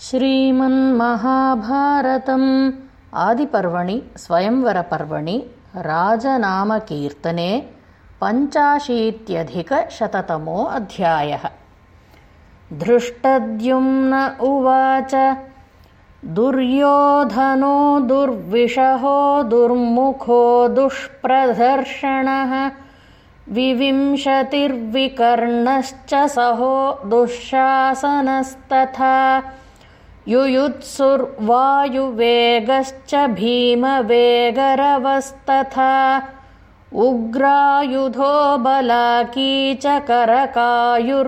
श्रीमन्महाभारतम् आदिपर्वणि स्वयंवरपर्वणि राजनामकीर्तने पञ्चाशीत्यधिकशततमो अध्यायः। धृष्टद्युम्न उवाच दुर्योधनो दुर्विषहो दुर्मुखो दुष्प्रदर्शनः विविंशतिर्विकर्णश्च सहो दुःशासनस्तथा युयुत्सुर्वायुवेगश्च भीमवेगरवस्तथा उग्रायुधो बलाकी च करकायुर्विरोचनः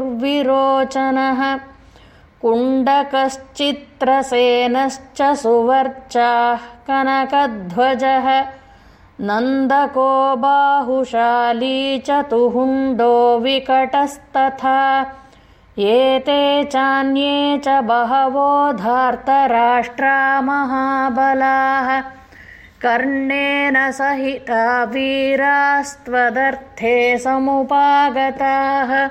कुण्डकश्चित्रसेनश्च सुवर्चाः कनकध्वजः नन्दको बाहुशाली च तुहुण्डो विकटस्तथा एते चान्ये च बहवो धार्तराष्ट्रा महाबलाः कर्णेन सहिता वीरास्त्वदर्थे समुपागताः।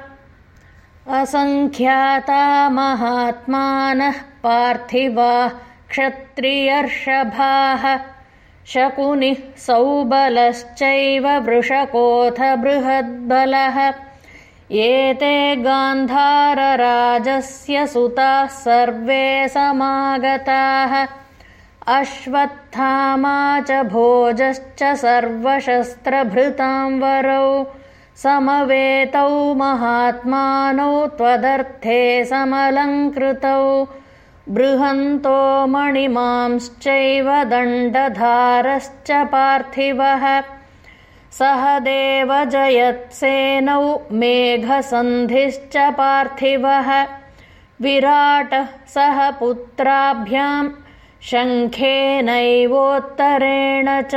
असङ्ख्याता महात्मानः पार्थिवा क्षत्रियर्षभाः। शकुनिः सौबलश्चैव वृषकोऽथ बृहद्बलः एते गान्धारराजस्य सुताः सर्वे समागताः। अश्वत्थामा च भोजश्च सर्वशस्त्रभृतां वरौ। समवेतौ महात्मानौ त्वदर्थे समलङ्कृतौ। बृहन्तो मणिमांश्चैव दण्डधारश्च पार्थिवः सह देवजयत्सेनौ मेघसन्धिश्च पार्थिवः। विराटः सह पुत्राभ्यां शङ्खेनैवोत्तरेण च